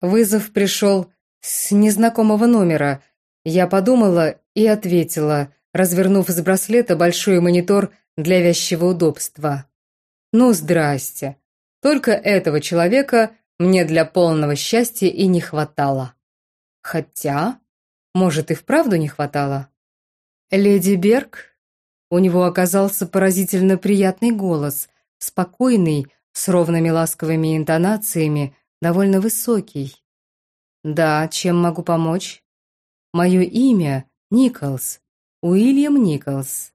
Вызов пришел с незнакомого номера. Я подумала и ответила, развернув с браслета большой монитор для вязчего удобства. «Ну, здрасте. Только этого человека мне для полного счастья и не хватало. Хотя, может, и вправду не хватало. Леди Берг? У него оказался поразительно приятный голос, спокойный, с ровными ласковыми интонациями, довольно высокий. «Да, чем могу помочь?» «Мое имя Николс, Уильям Николс».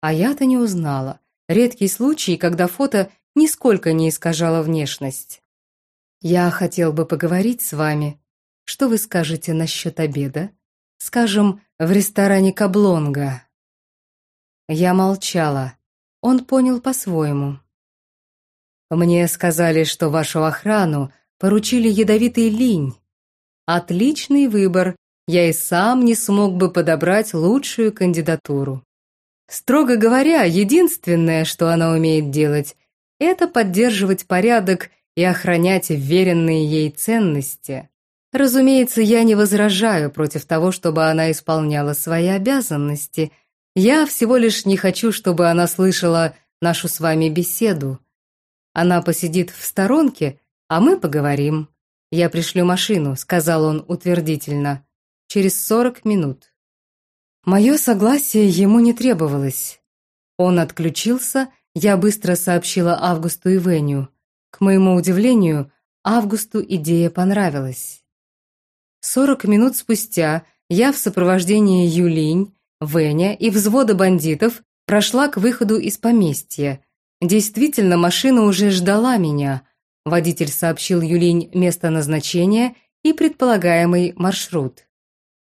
А я-то не узнала. Редкий случай, когда фото нисколько не искажало внешность. «Я хотел бы поговорить с вами. Что вы скажете насчет обеда? Скажем, в ресторане Каблонга». Я молчала. Он понял по-своему. «Мне сказали, что вашу охрану поручили ядовитый линь. Отличный выбор. Я и сам не смог бы подобрать лучшую кандидатуру. Строго говоря, единственное, что она умеет делать, это поддерживать порядок и охранять веренные ей ценности. Разумеется, я не возражаю против того, чтобы она исполняла свои обязанности. Я всего лишь не хочу, чтобы она слышала нашу с вами беседу. Она посидит в сторонке, а мы поговорим. Я пришлю машину, сказал он утвердительно. Через сорок минут. Мое согласие ему не требовалось. Он отключился, я быстро сообщила Августу и Веню. К моему удивлению, Августу идея понравилась. Сорок минут спустя я в сопровождении Юлинь, Веня и взвода бандитов прошла к выходу из поместья. Действительно, машина уже ждала меня. Водитель сообщил Юлинь место назначения и предполагаемый маршрут.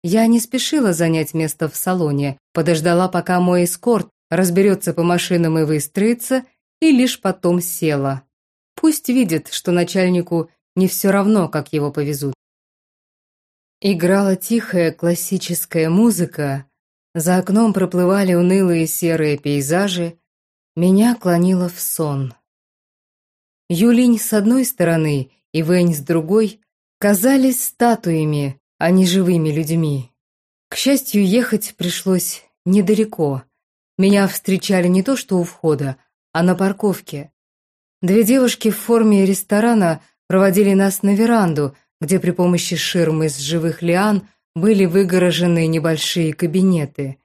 Я не спешила занять место в салоне, подождала, пока мой эскорт разберется по машинам и выстроится, и лишь потом села. Пусть видит, что начальнику не все равно, как его повезут. Играла тихая классическая музыка, за окном проплывали унылые серые пейзажи, меня клонило в сон. Юлинь с одной стороны и Вэнь с другой казались статуями, а не живыми людьми. К счастью, ехать пришлось недалеко. Меня встречали не то что у входа, а на парковке. Две девушки в форме ресторана проводили нас на веранду, где при помощи ширмы из живых лиан были выгорожены небольшие кабинеты.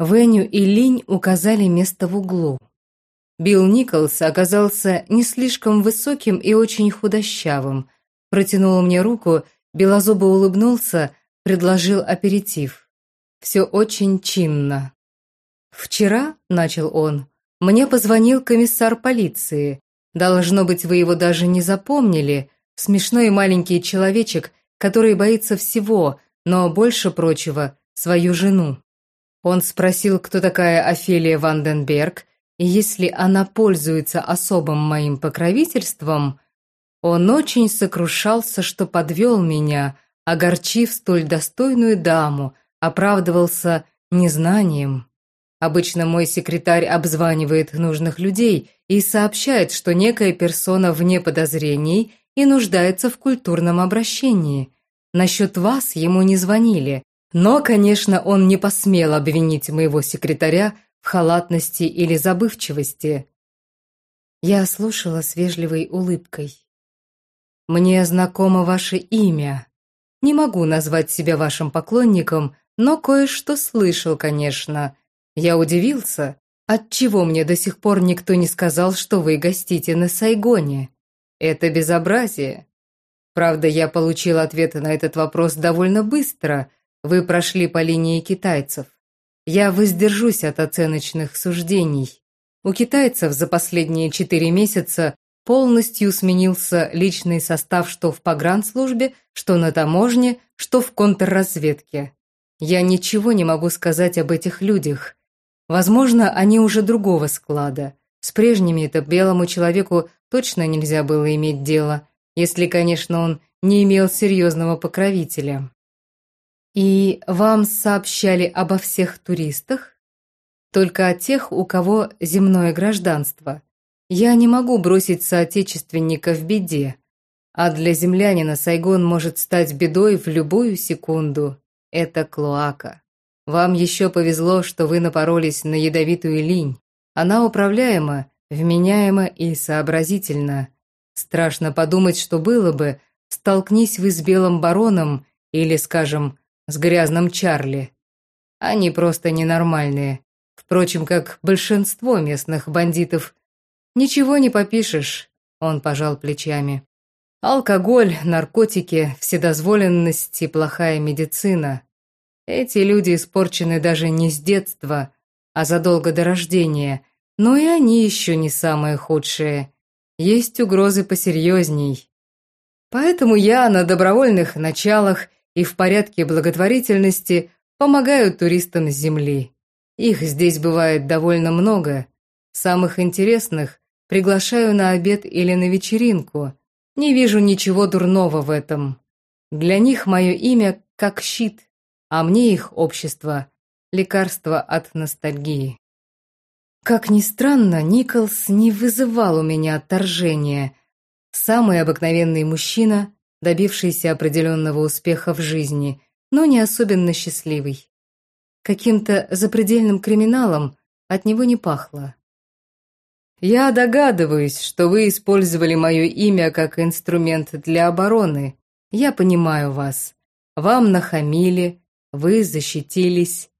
Веню и Линь указали место в углу. Билл Николс оказался не слишком высоким и очень худощавым. Протянул мне руку Белозубо улыбнулся, предложил аперитив. Все очень чинно. «Вчера», — начал он, — «мне позвонил комиссар полиции. Должно быть, вы его даже не запомнили. Смешной маленький человечек, который боится всего, но больше прочего, свою жену. Он спросил, кто такая Офелия Ванденберг, и если она пользуется особым моим покровительством, он очень сокрушался, что подвел меня, огорчив столь достойную даму, оправдывался незнанием. Обычно мой секретарь обзванивает нужных людей и сообщает, что некая персона вне подозрений и нуждается в культурном обращении. Насчет вас ему не звонили, но, конечно, он не посмел обвинить моего секретаря в халатности или забывчивости. Я слушала с вежливой улыбкой. Мне знакомо ваше имя. Не могу назвать себя вашим поклонником, но кое-что слышал, конечно. Я удивился, отчего мне до сих пор никто не сказал, что вы гостите на Сайгоне. Это безобразие. Правда, я получил ответ на этот вопрос довольно быстро. Вы прошли по линии китайцев. Я воздержусь от оценочных суждений. У китайцев за последние четыре месяца полностью сменился личный состав что в погранслужбе, что на таможне, что в контрразведке. Я ничего не могу сказать об этих людях. Возможно, они уже другого склада. С прежними-то белому человеку точно нельзя было иметь дело, если, конечно, он не имел серьезного покровителя. И вам сообщали обо всех туристах? Только о тех, у кого земное гражданство – я не могу бросить соотечественника в беде. А для землянина Сайгон может стать бедой в любую секунду. Это клоака. Вам еще повезло, что вы напоролись на ядовитую линь. Она управляема, вменяема и сообразительна. Страшно подумать, что было бы, столкнись вы с белым бароном или, скажем, с грязным Чарли. Они просто ненормальные. Впрочем, как большинство местных бандитов. Ничего не попишешь, он пожал плечами. Алкоголь, наркотики, вседозволенность и плохая медицина. Эти люди испорчены даже не с детства, а задолго до рождения, но и они еще не самые худшие. Есть угрозы посерьезней. Поэтому я на добровольных началах и в порядке благотворительности помогаю туристам с Земли. Их здесь бывает довольно много. Самых интересных приглашаю на обед или на вечеринку. Не вижу ничего дурного в этом. Для них мое имя как щит а мне их общество – лекарство от ностальгии. Как ни странно, Николс не вызывал у меня отторжения. Самый обыкновенный мужчина, добившийся определенного успеха в жизни, но не особенно счастливый. Каким-то запредельным криминалом от него не пахло. «Я догадываюсь, что вы использовали мое имя как инструмент для обороны. Я понимаю вас. Вам нахамили, вы защитились.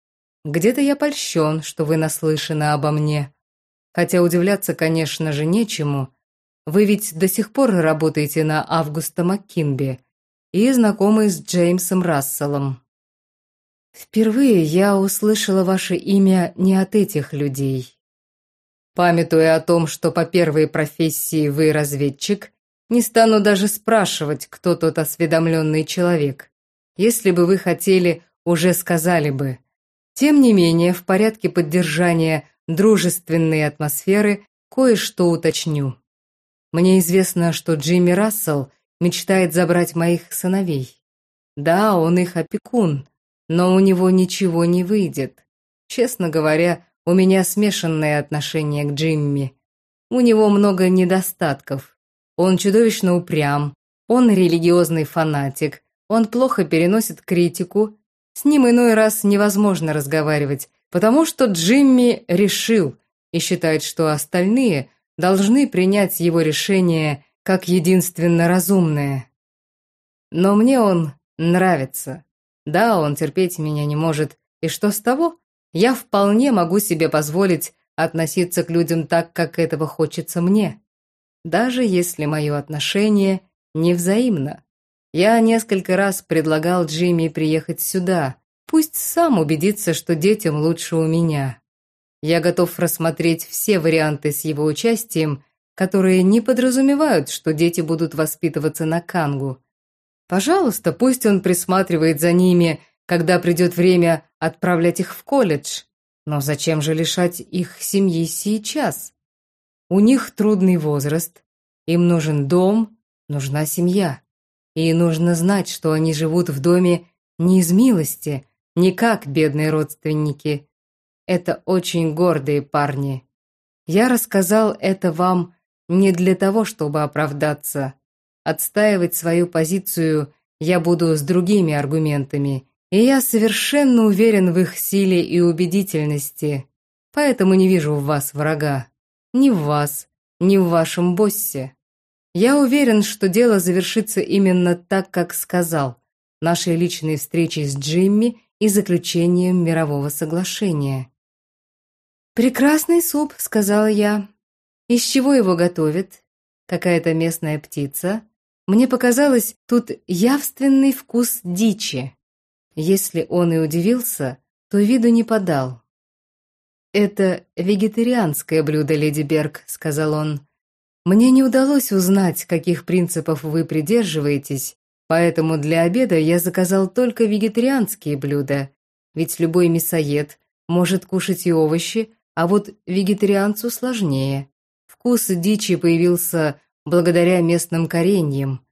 Где-то я польщен, что вы наслышаны обо мне. Хотя удивляться, конечно же, нечему. Вы ведь до сих пор работаете на Августа Маккинби и знакомы с Джеймсом Расселом. Впервые я услышала ваше имя не от этих людей. Памятуя о том, что по первой профессии вы разведчик, не стану даже спрашивать, кто тот осведомленный человек. Если бы вы хотели уже сказали бы. Тем не менее, в порядке поддержания дружественной атмосферы кое-что уточню. Мне известно, что Джимми Рассел мечтает забрать моих сыновей. Да, он их опекун, но у него ничего не выйдет. Честно говоря, у меня смешанное отношение к Джимми. У него много недостатков. Он чудовищно упрям, он религиозный фанатик, он плохо переносит критику с ним иной раз невозможно разговаривать, потому что Джимми решил и считает, что остальные должны принять его решение как единственно разумное. Но мне он нравится. Да, он терпеть меня не может, и что с того? Я вполне могу себе позволить относиться к людям так, как этого хочется мне, даже если мое отношение невзаимно. Я несколько раз предлагал Джимми приехать сюда. Пусть сам убедится, что детям лучше у меня. Я готов рассмотреть все варианты с его участием, которые не подразумевают, что дети будут воспитываться на Кангу. Пожалуйста, пусть он присматривает за ними, когда придет время отправлять их в колледж. Но зачем же лишать их семьи сейчас? У них трудный возраст, им нужен дом, нужна семья. И нужно знать, что они живут в доме не из милости, не как бедные родственники. Это очень гордые парни. Я рассказал это вам не для того, чтобы оправдаться. Отстаивать свою позицию я буду с другими аргументами, и я совершенно уверен в их силе и убедительности, поэтому не вижу в вас врага. Ни в вас, ни в вашем боссе. Я уверен, что дело завершится именно так, как сказал, нашей личной встречей с Джимми и заключением мирового соглашения. «Прекрасный суп», — сказала я. «Из чего его готовят? Какая-то местная птица?» Мне показалось, тут явственный вкус дичи. Если он и удивился, то виду не подал. «Это вегетарианское блюдо, леди Берг», — сказал он. Мне не удалось узнать, каких принципов вы придерживаетесь, поэтому для обеда я заказал только вегетарианские блюда, ведь любой мясоед может кушать и овощи, а вот вегетарианцу сложнее. Вкус дичи появился благодаря местным кореньям.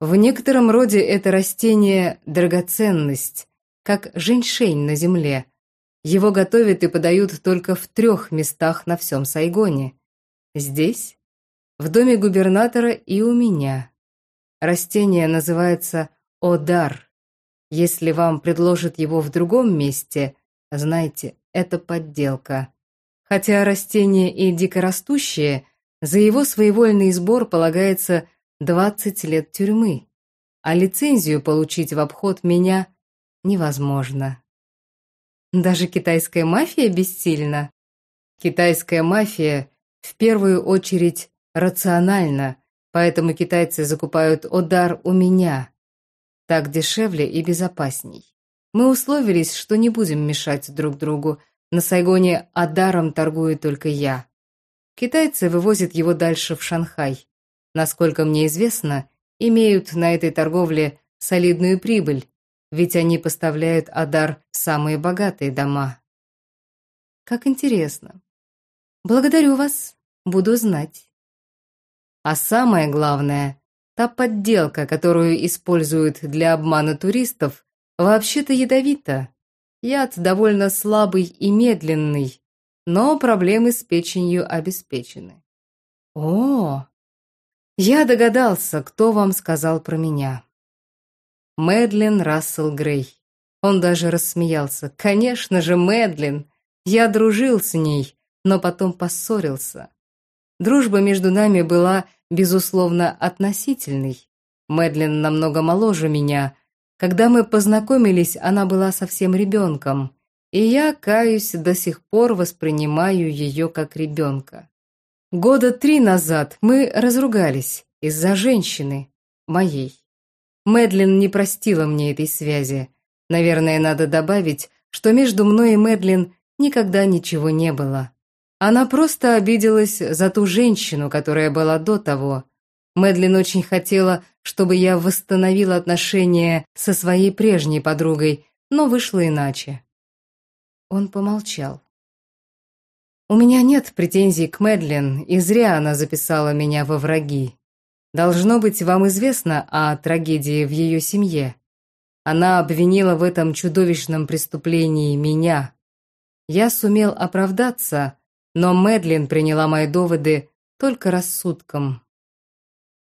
В некотором роде это растение – драгоценность, как женьшень на земле. Его готовят и подают только в трех местах на всем Сайгоне. Здесь, в доме губернатора и у меня. Растение называется одар. Если вам предложат его в другом месте, знайте, это подделка. Хотя растение и дикорастущее, за его своевольный сбор полагается 20 лет тюрьмы, а лицензию получить в обход меня невозможно. Даже китайская мафия бессильна. Китайская мафия в первую очередь рациональна, поэтому китайцы закупают удар у меня. Так дешевле и безопасней. Мы условились, что не будем мешать друг другу. На Сайгоне Адаром торгую только я. Китайцы вывозят его дальше в Шанхай. Насколько мне известно, имеют на этой торговле солидную прибыль, ведь они поставляют Адар в самые богатые дома. Как интересно. Благодарю вас, буду знать. А самое главное, та подделка, которую используют для обмана туристов, вообще-то ядовита. Яд довольно слабый и медленный, но проблемы с печенью обеспечены. О, я догадался, кто вам сказал про меня. Мэдлин Рассел Грей. Он даже рассмеялся. Конечно же, Мэдлин. Я дружил с ней, но потом поссорился. Дружба между нами была, безусловно, относительной. Мэдлин намного моложе меня. Когда мы познакомились, она была совсем ребенком и я, каюсь, до сих пор воспринимаю ее как ребенка. Года три назад мы разругались из-за женщины, моей. Мэдлин не простила мне этой связи. Наверное, надо добавить, что между мной и Мэдлин никогда ничего не было. Она просто обиделась за ту женщину, которая была до того. Мэдлин очень хотела, чтобы я восстановила отношения со своей прежней подругой, но вышло иначе. Он помолчал. «У меня нет претензий к Мэдлин, и зря она записала меня во враги. Должно быть, вам известно о трагедии в ее семье. Она обвинила в этом чудовищном преступлении меня. Я сумел оправдаться, но Мэдлин приняла мои доводы только рассудком.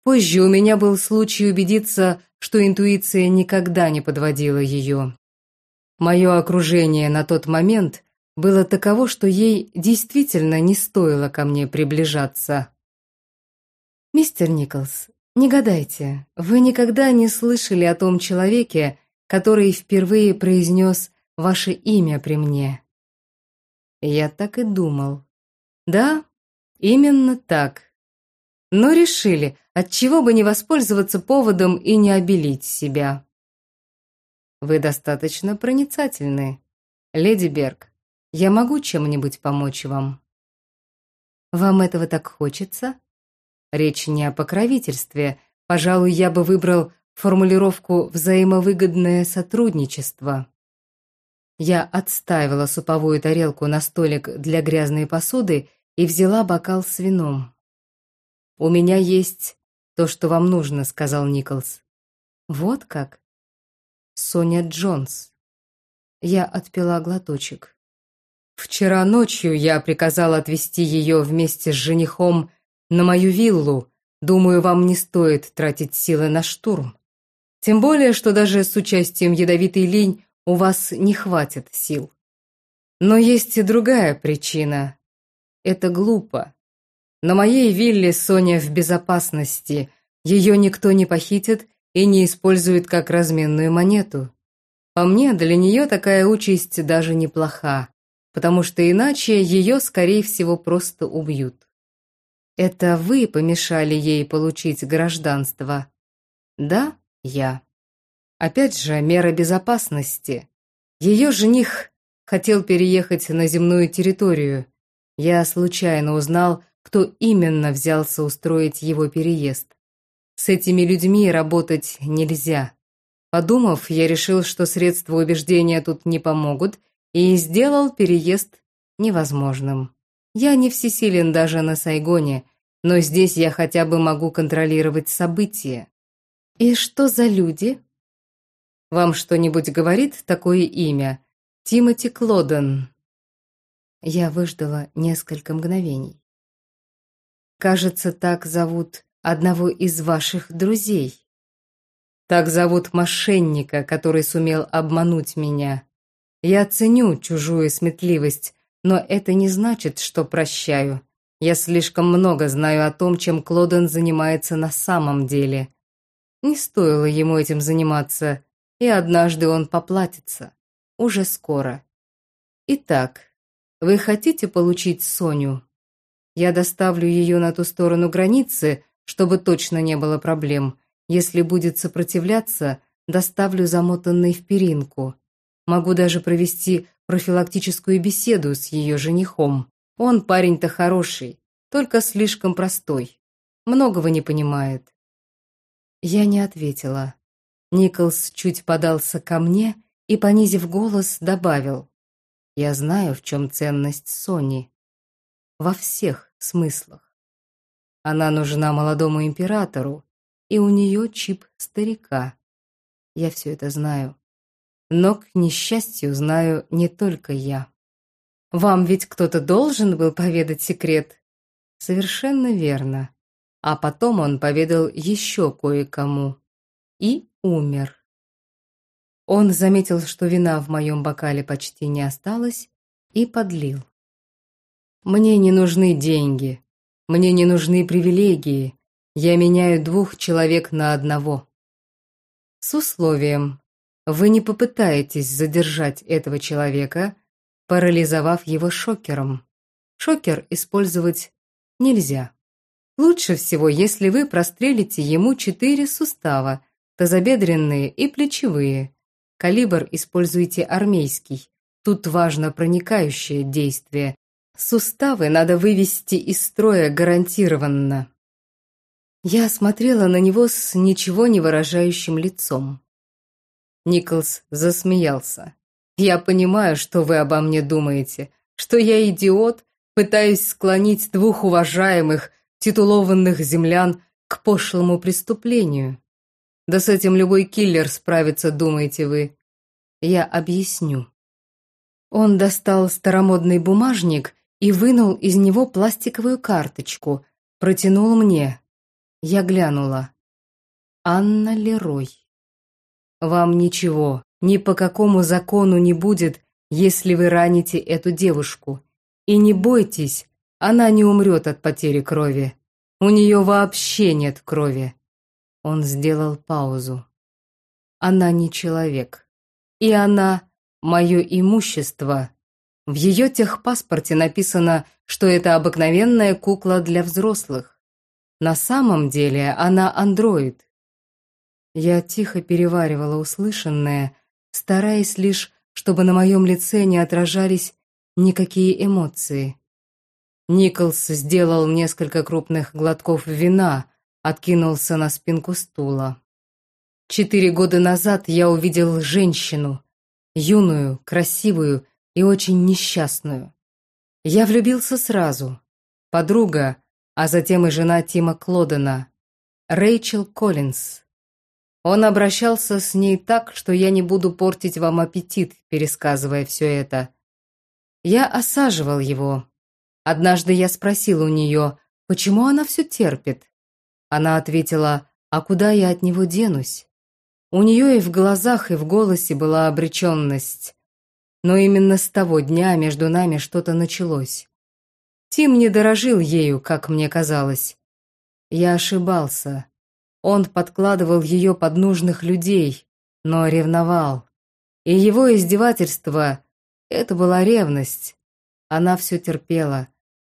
Позже у меня был случай убедиться, что интуиция никогда не подводила ее. Мое окружение на тот момент было таково, что ей действительно не стоило ко мне приближаться. «Мистер Николс, не гадайте, вы никогда не слышали о том человеке, который впервые произнес ваше имя при мне?» Я так и думал. Да, именно так. Но решили, отчего бы не воспользоваться поводом и не обелить себя. Вы достаточно проницательны. Леди Берг, я могу чем-нибудь помочь вам? Вам этого так хочется? Речь не о покровительстве. Пожалуй, я бы выбрал формулировку «взаимовыгодное сотрудничество». Я отставила суповую тарелку на столик для грязной посуды и взяла бокал с вином. «У меня есть то, что вам нужно», — сказал Николс. «Вот как? Соня Джонс. Я отпила глоточек. Вчера ночью я приказал отвезти ее вместе с женихом на мою виллу. Думаю, вам не стоит тратить силы на штурм. Тем более, что даже с участием ядовитой линь у вас не хватит сил. Но есть и другая причина. Это глупо. На моей вилле Соня в безопасности. Ее никто не похитит и не использует как разменную монету. По мне, для нее такая участь даже неплоха, потому что иначе ее, скорее всего, просто убьют. Это вы помешали ей получить гражданство? Да, я. Опять же, мера безопасности. Ее жених хотел переехать на земную территорию. Я случайно узнал, кто именно взялся устроить его переезд. С этими людьми работать нельзя. Подумав, я решил, что средства убеждения тут не помогут, и сделал переезд невозможным. Я не всесилен даже на Сайгоне, но здесь я хотя бы могу контролировать события. И что за люди? Вам что-нибудь говорит такое имя? Тимоти Клоден. Я выждала несколько мгновений. Кажется, так зовут одного из ваших друзей. Так зовут мошенника, который сумел обмануть меня. Я ценю чужую сметливость, но это не значит, что прощаю. Я слишком много знаю о том, чем Клоден занимается на самом деле. Не стоило ему этим заниматься, и однажды он поплатится. Уже скоро. Итак, вы хотите получить Соню? Я доставлю ее на ту сторону границы, чтобы точно не было проблем. Если будет сопротивляться, доставлю замотанной в перинку. Могу даже провести профилактическую беседу с ее женихом. Он парень-то хороший, только слишком простой. Многого не понимает. Я не ответила. Николс чуть подался ко мне и, понизив голос, добавил. «Я знаю, в чем ценность Сони во всех смыслах. Она нужна молодому императору, и у нее чип старика. Я все это знаю. Но, к несчастью, знаю не только я. Вам ведь кто-то должен был поведать секрет? Совершенно верно. А потом он поведал еще кое-кому. И умер. Он заметил, что вина в моем бокале почти не осталось, и подлил. Мне не нужны деньги. Мне не нужны привилегии. Я меняю двух человек на одного. С условием, вы не попытаетесь задержать этого человека, парализовав его шокером. Шокер использовать нельзя. Лучше всего, если вы прострелите ему четыре сустава, тазобедренные и плечевые. Калибр используйте армейский. Тут важно проникающее действие, Суставы надо вывести из строя гарантированно. Я смотрела на него с ничего не выражающим лицом. Николс засмеялся. «Я понимаю, что вы обо мне думаете, что я идиот, пытаюсь склонить двух уважаемых, титулованных землян к пошлому преступлению. Да с этим любой киллер справится, думаете вы. Я объясню». Он достал старомодный бумажник и вынул из него пластиковую карточку, протянул мне. Я глянула. Анна Лерой. Вам ничего, ни по какому закону не будет, если вы раните эту девушку. И не бойтесь, она не умрет от потери крови. У нее вообще нет крови. Он сделал паузу. Она не человек. И она мое имущество, в ее техпаспорте написано, что это обыкновенная кукла для взрослых. На самом деле она андроид. Я тихо переваривала услышанное, стараясь лишь, чтобы на моем лице не отражались никакие эмоции. Николс сделал несколько крупных глотков вина, откинулся на спинку стула. Четыре года назад я увидел женщину, юную, красивую, и очень несчастную. Я влюбился сразу. Подруга, а затем и жена Тима Клодена, Рэйчел Коллинз. Он обращался с ней так, что я не буду портить вам аппетит, пересказывая все это. Я осаживал его. Однажды я спросил у нее, почему она все терпит. Она ответила, а куда я от него денусь? У нее и в глазах, и в голосе была обреченность. Но именно с того дня между нами что-то началось. Тим не дорожил ею, как мне казалось. Я ошибался. Он подкладывал ее под нужных людей, но ревновал. И его издевательство — это была ревность. Она все терпела.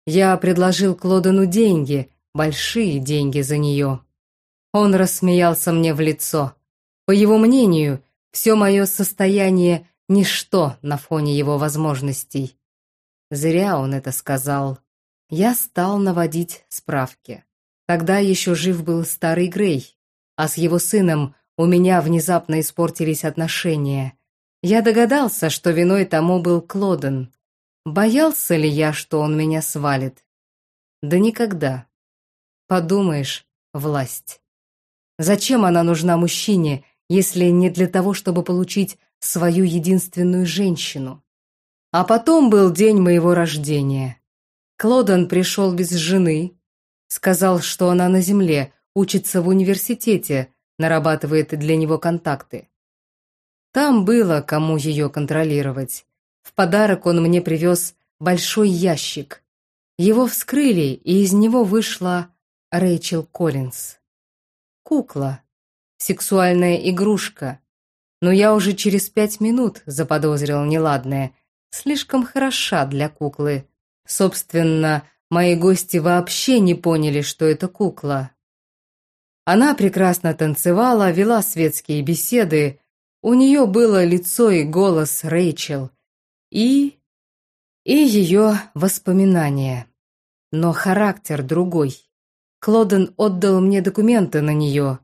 Я предложил Клодену деньги, большие деньги за нее. Он рассмеялся мне в лицо. По его мнению, все мое состояние ничто на фоне его возможностей. Зря он это сказал. Я стал наводить справки. Тогда еще жив был старый Грей, а с его сыном у меня внезапно испортились отношения. Я догадался, что виной тому был Клоден. Боялся ли я, что он меня свалит? Да никогда. Подумаешь, власть. Зачем она нужна мужчине, если не для того, чтобы получить свою единственную женщину. А потом был день моего рождения. Клодон пришел без жены, сказал, что она на земле, учится в университете, нарабатывает для него контакты. Там было кому ее контролировать. В подарок он мне привез большой ящик. Его вскрыли, и из него вышла Рэйчел Коллинз. Кукла. Сексуальная игрушка. Но я уже через пять минут заподозрил неладное. Слишком хороша для куклы. Собственно, мои гости вообще не поняли, что это кукла. Она прекрасно танцевала, вела светские беседы. У нее было лицо и голос Рэйчел. И... и ее воспоминания. Но характер другой. Клоден отдал мне документы на нее.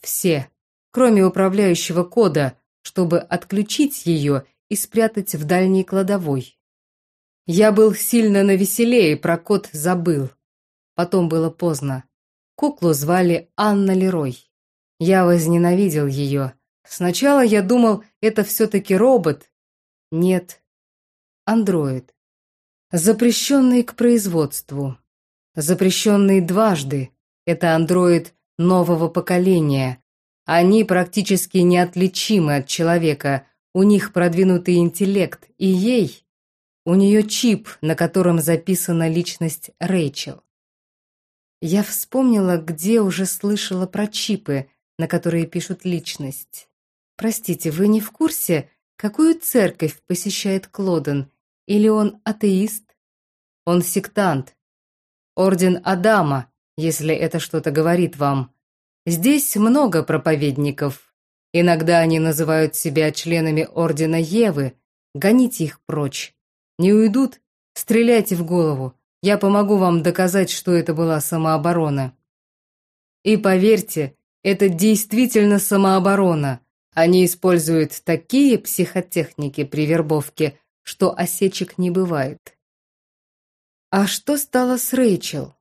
Все, кроме управляющего кода, чтобы отключить ее и спрятать в дальней кладовой. Я был сильно навеселее, про код забыл. Потом было поздно. Куклу звали Анна Лерой. Я возненавидел ее. Сначала я думал, это все-таки робот. Нет, андроид. Запрещенный к производству. Запрещенный дважды. Это андроид нового поколения. Они практически неотличимы от человека. У них продвинутый интеллект, и ей... У нее чип, на котором записана личность Рэйчел. Я вспомнила, где уже слышала про чипы, на которые пишут личность. Простите, вы не в курсе, какую церковь посещает Клоден? Или он атеист? Он сектант. Орден Адама, если это что-то говорит вам. Здесь много проповедников. Иногда они называют себя членами Ордена Евы. Гоните их прочь. Не уйдут? Стреляйте в голову. Я помогу вам доказать, что это была самооборона. И поверьте, это действительно самооборона. Они используют такие психотехники при вербовке, что осечек не бывает. А что стало с Рэйчел?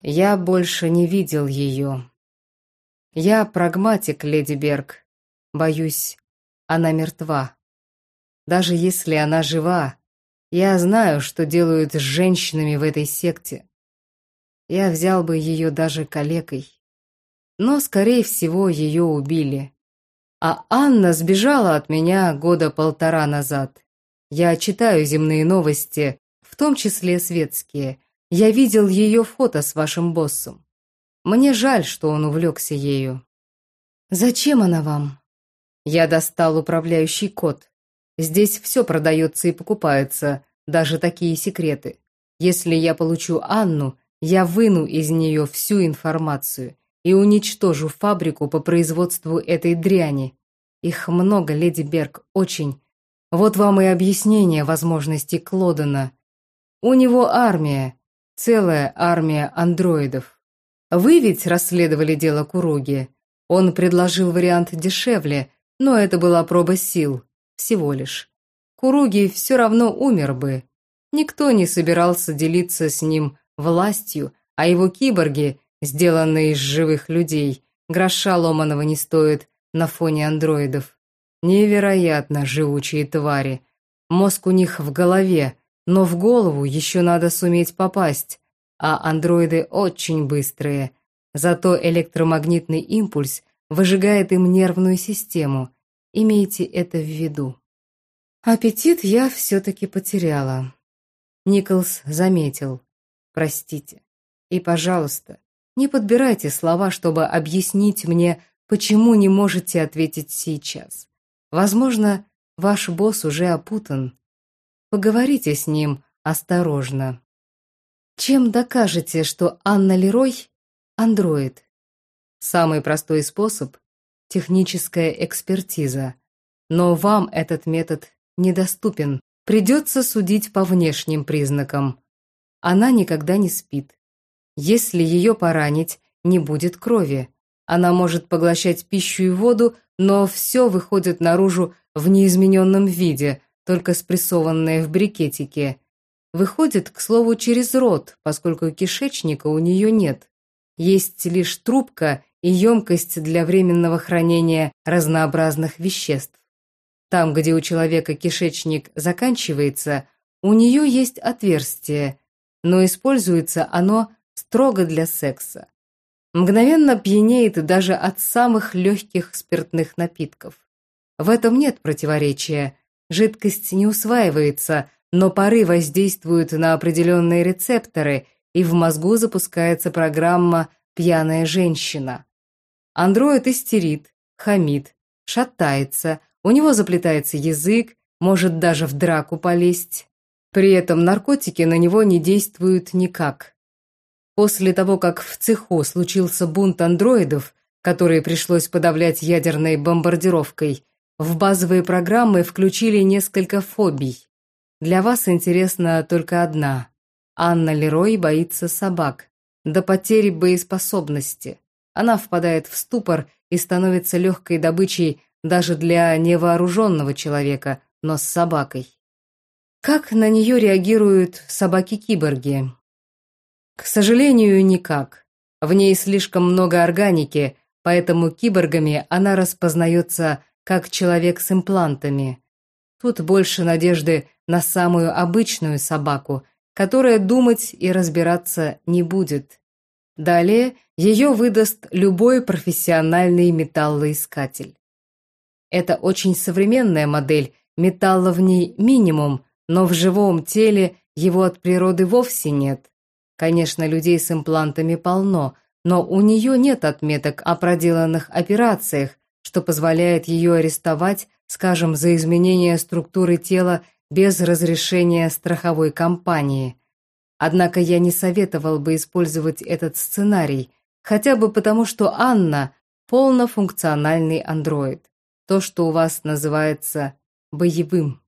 Я больше не видел ее. Я прагматик, леди Берг. Боюсь, она мертва. Даже если она жива, я знаю, что делают с женщинами в этой секте. Я взял бы ее даже калекой. Но, скорее всего, ее убили. А Анна сбежала от меня года полтора назад. Я читаю земные новости, в том числе светские. Я видел ее фото с вашим боссом. Мне жаль, что он увлекся ею. Зачем она вам? Я достал управляющий код. Здесь все продается и покупается, даже такие секреты. Если я получу Анну, я выну из нее всю информацию и уничтожу фабрику по производству этой дряни. Их много, леди Берг, очень. Вот вам и объяснение возможностей Клодена. У него армия, целая армия андроидов. Вы ведь расследовали дело Куруги. Он предложил вариант дешевле, но это была проба сил всего лишь. Куруги все равно умер бы. Никто не собирался делиться с ним властью, а его киборги, сделанные из живых людей, гроша ломаного не стоят на фоне андроидов. Невероятно живучие твари. Мозг у них в голове, но в голову еще надо суметь попасть, а андроиды очень быстрые. Зато электромагнитный импульс выжигает им нервную систему, Имейте это в виду. Аппетит я все-таки потеряла. Николс заметил. Простите. И, пожалуйста, не подбирайте слова, чтобы объяснить мне, почему не можете ответить сейчас. Возможно, ваш босс уже опутан. Поговорите с ним осторожно. Чем докажете, что Анна Лерой – андроид? Самый простой способ техническая экспертиза. Но вам этот метод недоступен. Придется судить по внешним признакам. Она никогда не спит. Если ее поранить, не будет крови. Она может поглощать пищу и воду, но все выходит наружу в неизмененном виде, только спрессованное в брикетике. Выходит, к слову, через рот, поскольку кишечника у нее нет. Есть лишь трубка и емкость для временного хранения разнообразных веществ. Там, где у человека кишечник заканчивается, у нее есть отверстие, но используется оно строго для секса. Мгновенно пьянеет даже от самых легких спиртных напитков. В этом нет противоречия. Жидкость не усваивается, но пары воздействуют на определенные рецепторы, и в мозгу запускается программа «Пьяная женщина». Андроид истерит, хамит, шатается, у него заплетается язык, может даже в драку полезть. При этом наркотики на него не действуют никак. После того, как в цеху случился бунт андроидов, которые пришлось подавлять ядерной бомбардировкой, в базовые программы включили несколько фобий. Для вас интересна только одна. Анна Лерой боится собак. До потери боеспособности. Она впадает в ступор и становится легкой добычей даже для невооруженного человека, но с собакой. Как на нее реагируют собаки-киборги? К сожалению, никак. В ней слишком много органики, поэтому киборгами она распознается как человек с имплантами. Тут больше надежды на самую обычную собаку, которая думать и разбираться не будет. Далее ее выдаст любой профессиональный металлоискатель. Это очень современная модель, металла в ней минимум, но в живом теле его от природы вовсе нет. Конечно, людей с имплантами полно, но у нее нет отметок о проделанных операциях, что позволяет ее арестовать, скажем, за изменение структуры тела без разрешения страховой компании. Однако я не советовал бы использовать этот сценарий, хотя бы потому, что Анна – полнофункциональный андроид. То, что у вас называется боевым.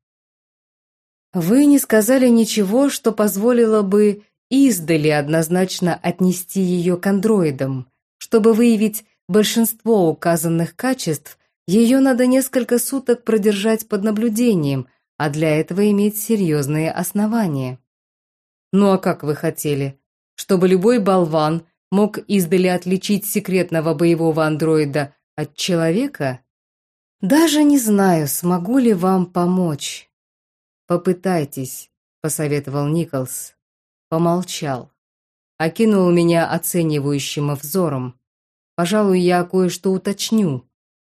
Вы не сказали ничего, что позволило бы издали однозначно отнести ее к андроидам, чтобы выявить большинство указанных качеств, ее надо несколько суток продержать под наблюдением, а для этого иметь серьезные основания. Ну а как вы хотели? Чтобы любой болван мог издали отличить секретного боевого андроида от человека? Даже не знаю, смогу ли вам помочь. Попытайтесь, посоветовал Николс. Помолчал. Окинул меня оценивающим взором. Пожалуй, я кое-что уточню.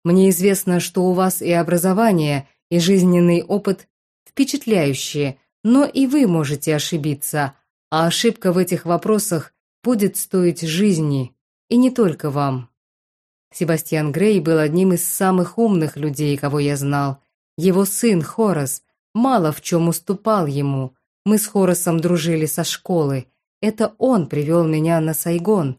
Мне известно, что у вас и образование, и жизненный опыт впечатляющие, но и вы можете ошибиться, а ошибка в этих вопросах будет стоить жизни, и не только вам. Себастьян Грей был одним из самых умных людей, кого я знал. Его сын Хорас мало в чем уступал ему. Мы с Хорасом дружили со школы. Это он привел меня на Сайгон.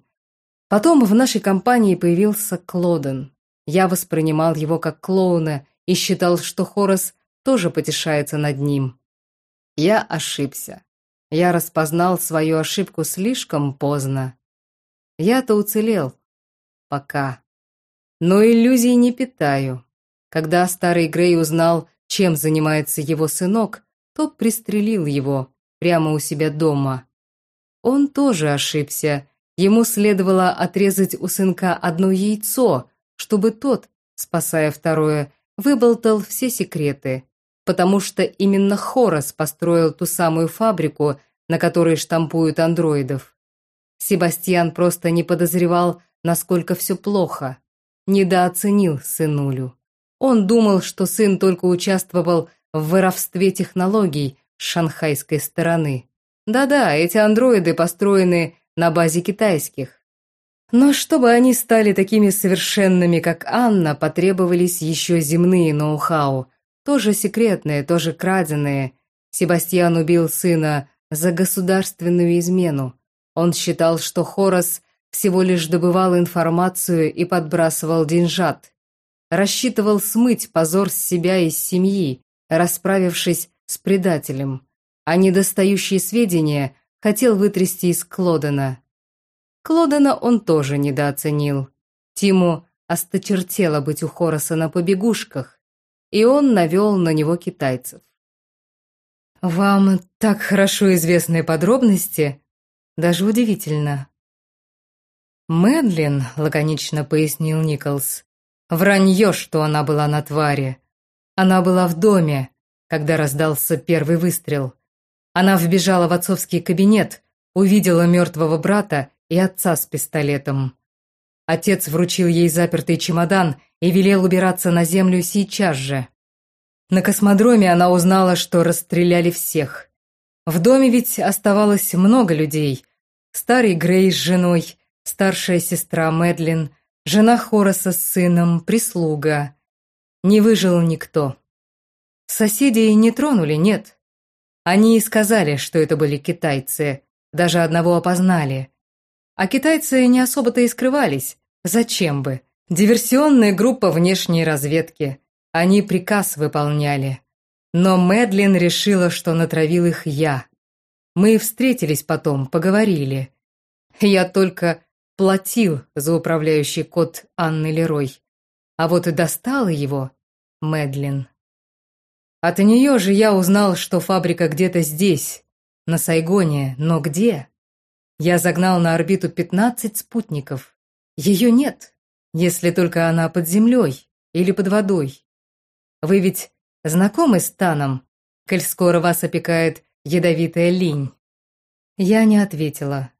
Потом в нашей компании появился Клоден. Я воспринимал его как клоуна и считал, что Хорас тоже потешается над ним. Я ошибся. Я распознал свою ошибку слишком поздно. Я-то уцелел. Пока. Но иллюзий не питаю. Когда старый Грей узнал, чем занимается его сынок, то пристрелил его прямо у себя дома. Он тоже ошибся. Ему следовало отрезать у сынка одно яйцо, чтобы тот, спасая второе, выболтал все секреты потому что именно Хорос построил ту самую фабрику, на которой штампуют андроидов. Себастьян просто не подозревал, насколько все плохо. Недооценил сынулю. Он думал, что сын только участвовал в воровстве технологий с шанхайской стороны. Да-да, эти андроиды построены на базе китайских. Но чтобы они стали такими совершенными, как Анна, потребовались еще земные ноу-хау, тоже секретные, тоже краденые. Себастьян убил сына за государственную измену. Он считал, что Хорос всего лишь добывал информацию и подбрасывал деньжат. Рассчитывал смыть позор с себя и с семьи, расправившись с предателем. А недостающие сведения хотел вытрясти из Клодена. Клодена он тоже недооценил. Тиму осточертело быть у Хороса на побегушках, и он навел на него китайцев. «Вам так хорошо известны подробности? Даже удивительно». «Мэдлин», — лаконично пояснил Николс, — «вранье, что она была на твари. Она была в доме, когда раздался первый выстрел. Она вбежала в отцовский кабинет, увидела мертвого брата и отца с пистолетом. Отец вручил ей запертый чемодан и велел убираться на землю сейчас же. На космодроме она узнала, что расстреляли всех. В доме ведь оставалось много людей. Старый Грей с женой, старшая сестра Мэдлин, жена Хораса с сыном, прислуга. Не выжил никто. Соседей не тронули, нет. Они и сказали, что это были китайцы, даже одного опознали. А китайцы не особо-то и скрывались. Зачем бы? Диверсионная группа внешней разведки. Они приказ выполняли. Но Мэдлин решила, что натравил их я. Мы встретились потом, поговорили. Я только платил за управляющий код Анны Лерой. А вот и достала его Мэдлин. От нее же я узнал, что фабрика где-то здесь, на Сайгоне, но где? Я загнал на орбиту 15 спутников. Ее нет, если только она под землей или под водой. Вы ведь знакомы с Таном, коль скоро вас опекает ядовитая линь? Я не ответила.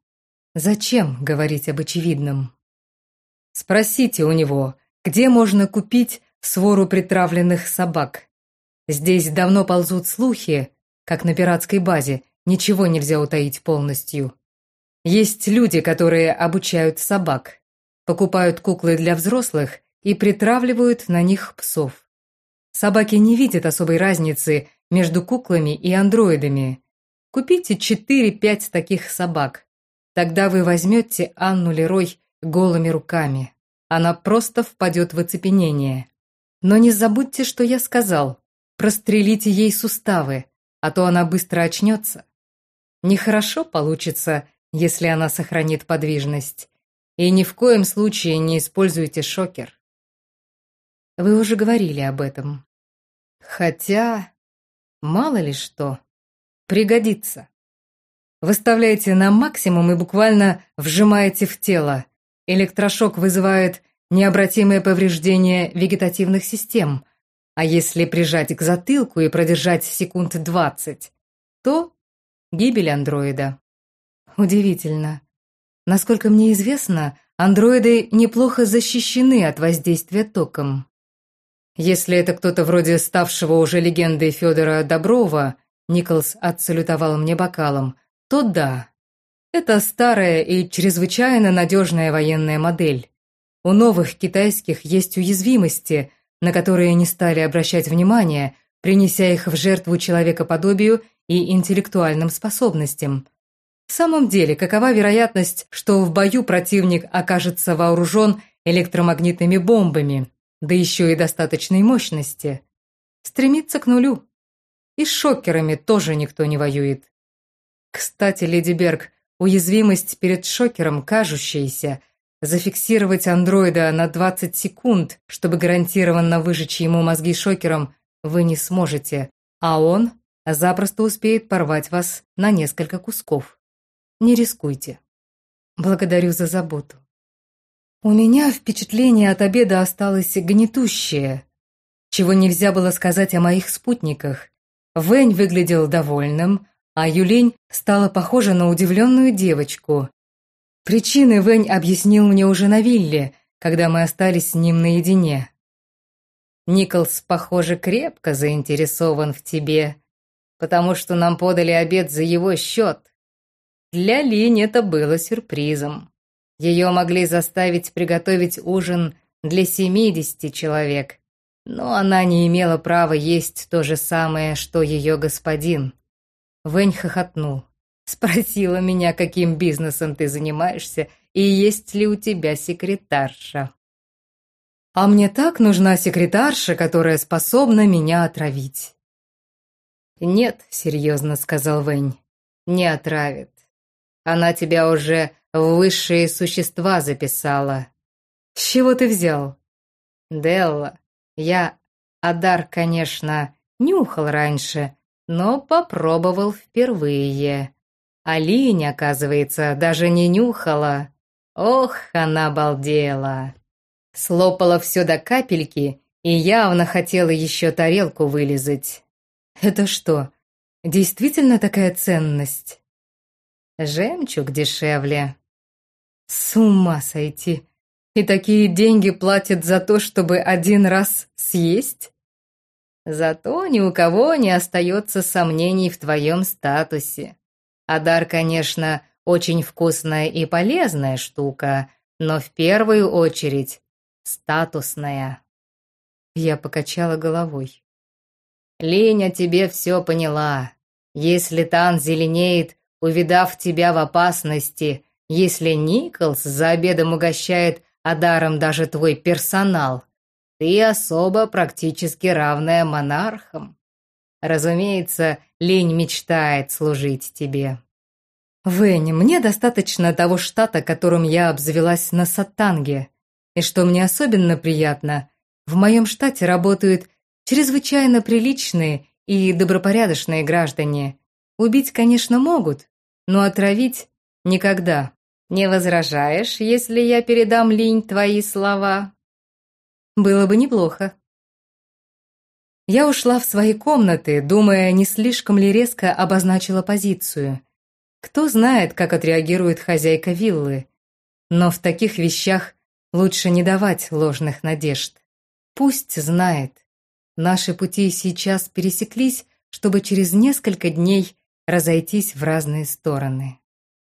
Зачем говорить об очевидном? Спросите у него, где можно купить свору притравленных собак. Здесь давно ползут слухи, как на пиратской базе, ничего нельзя утаить полностью. Есть люди, которые обучают собак, покупают куклы для взрослых и притравливают на них псов. Собаки не видят особой разницы между куклами и андроидами. Купите 4-5 таких собак. Тогда вы возьмете Анну Лерой голыми руками. Она просто впадет в оцепенение. Но не забудьте, что я сказал. Прострелите ей суставы, а то она быстро очнется. Нехорошо получится, если она сохранит подвижность. И ни в коем случае не используйте шокер. Вы уже говорили об этом. Хотя, мало ли что, пригодится. Выставляете на максимум и буквально вжимаете в тело. Электрошок вызывает необратимое повреждение вегетативных систем – а если прижать к затылку и продержать секунд двадцать, то гибель андроида. Удивительно. Насколько мне известно, андроиды неплохо защищены от воздействия током. Если это кто-то вроде ставшего уже легендой Федора Доброва, Николс отсалютовал мне бокалом, то да. Это старая и чрезвычайно надежная военная модель. У новых китайских есть уязвимости, на которые не стали обращать внимания, принеся их в жертву человекоподобию и интеллектуальным способностям. В самом деле, какова вероятность, что в бою противник окажется вооружен электромагнитными бомбами, да еще и достаточной мощности? Стремится к нулю. И с шокерами тоже никто не воюет. Кстати, Леди Берг, уязвимость перед шокером кажущаяся – Зафиксировать андроида на 20 секунд, чтобы гарантированно выжечь ему мозги шокером, вы не сможете, а он запросто успеет порвать вас на несколько кусков. Не рискуйте. Благодарю за заботу. У меня впечатление от обеда осталось гнетущее, чего нельзя было сказать о моих спутниках. Вэнь выглядел довольным, а Юлень стала похожа на удивленную девочку, Причины Вэнь объяснил мне уже на вилле, когда мы остались с ним наедине. Николс, похоже, крепко заинтересован в тебе, потому что нам подали обед за его счет. Для Линь это было сюрпризом. Ее могли заставить приготовить ужин для семидесяти человек, но она не имела права есть то же самое, что ее господин. Вэнь хохотнул. Спросила меня, каким бизнесом ты занимаешься и есть ли у тебя секретарша. А мне так нужна секретарша, которая способна меня отравить. Нет, серьезно сказал Вэнь, не отравит. Она тебя уже в высшие существа записала. С чего ты взял? Делла, я Адар, конечно, нюхал раньше, но попробовал впервые. Линь, оказывается, даже не нюхала. Ох, она балдела. Слопала все до капельки и явно хотела еще тарелку вылезать. Это что, действительно такая ценность? Жемчуг дешевле. С ума сойти. И такие деньги платят за то, чтобы один раз съесть? Зато ни у кого не остается сомнений в твоем статусе. А дар, конечно, очень вкусная и полезная штука, но в первую очередь статусная. Я покачала головой. Линя тебе все поняла. Если Тан зеленеет, увидав тебя в опасности, если Николс за обедом угощает Адаром даже твой персонал, ты особо практически равная монархам. Разумеется, лень мечтает служить тебе. Вэнни, мне достаточно того штата, которым я обзавелась на Саттанге. И что мне особенно приятно, в моем штате работают чрезвычайно приличные и добропорядочные граждане. Убить, конечно, могут, но отравить никогда. Не возражаешь, если я передам Линь твои слова? Было бы неплохо. Я ушла в свои комнаты, думая, не слишком ли резко обозначила позицию. Кто знает, как отреагирует хозяйка виллы. Но в таких вещах лучше не давать ложных надежд. Пусть знает. Наши пути сейчас пересеклись, чтобы через несколько дней разойтись в разные стороны.